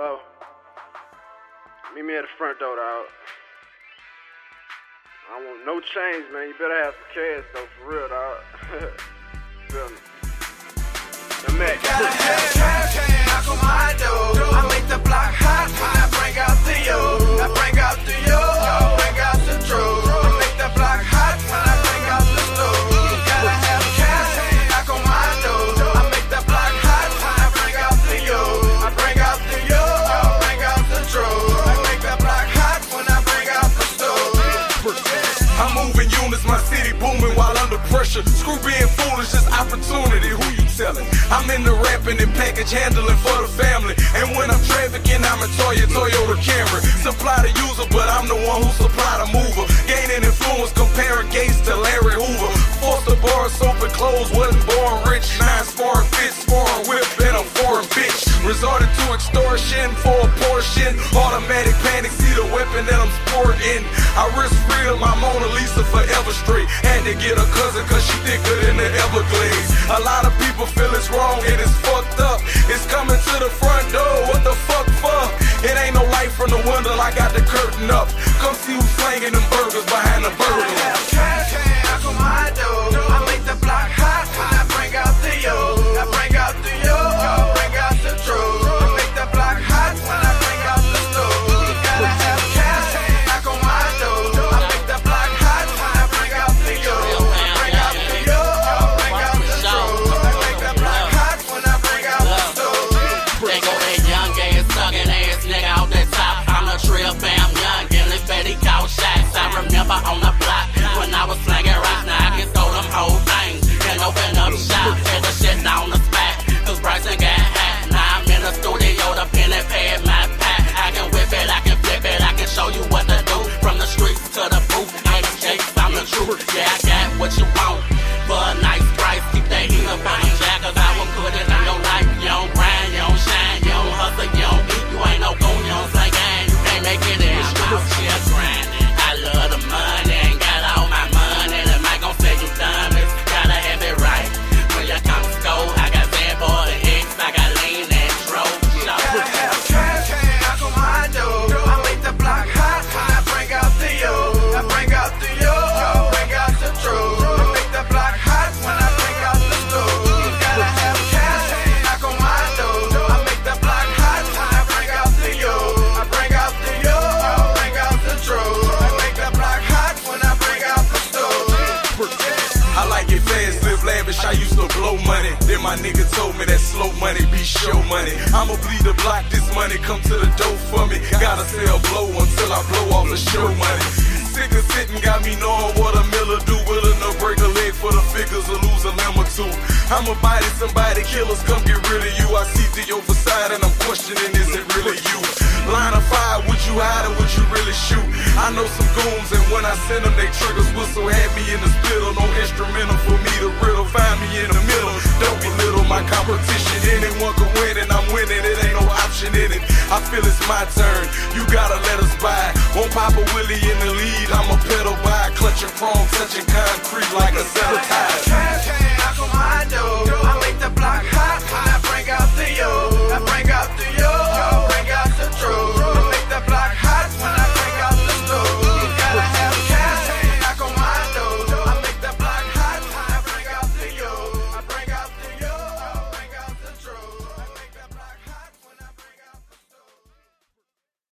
Hello? Meet me at the front door, dog. I want no change, man. You better have some cash, though, for real, dog. Feel me? The Mac. City booming while under pressure. Screw being foolish, it's opportunity. Who you telling? I'm in the rapping and package handling for the family. And when I'm trafficking, I'm a Toya, Toyota Camry. Supply the user, but I'm the one who supply the mover. Gaining influence, comparing Gates to Larry Hoover. Forced to bar, soap and clothes, wasn't born rich. Nine foreign fits, foreign whip, and a foreign bitch. Resorted to extortion for a portion. Automatic panic, see the weapon that I'm sporting. I risk real, my Mona Lisa forever straight. Had to get a cousin cause she thicker than the Everglades. A lot of people feel it's wrong and it's fucked up. It's coming to the front door, what the fuck for? It ain't no light from the window, I got the curtain up. Come see who's slanging them burgers behind the burger. I used to blow money. Then my nigga told me that slow money be show money. I'ma bleed the block, this money come to the dough for me. Gotta sell blow until I blow off the show money. Sick of sitting, got me knowing what a miller do. Willing to break a leg for the figures or lose a limb or two. I'ma body somebody, killers come get rid of you. I see the facade and I'm questioning, is it really you? Line of fire, would you hide or would you really shoot? I know some goons and when I send them, they triggers whistle. Had me in the spittle, no instrumental feel it's my turn, you gotta let us buy. Won't Papa Willie in the lead, I'm a pedal by. Clutching chrome, touching concrete like a sabotage.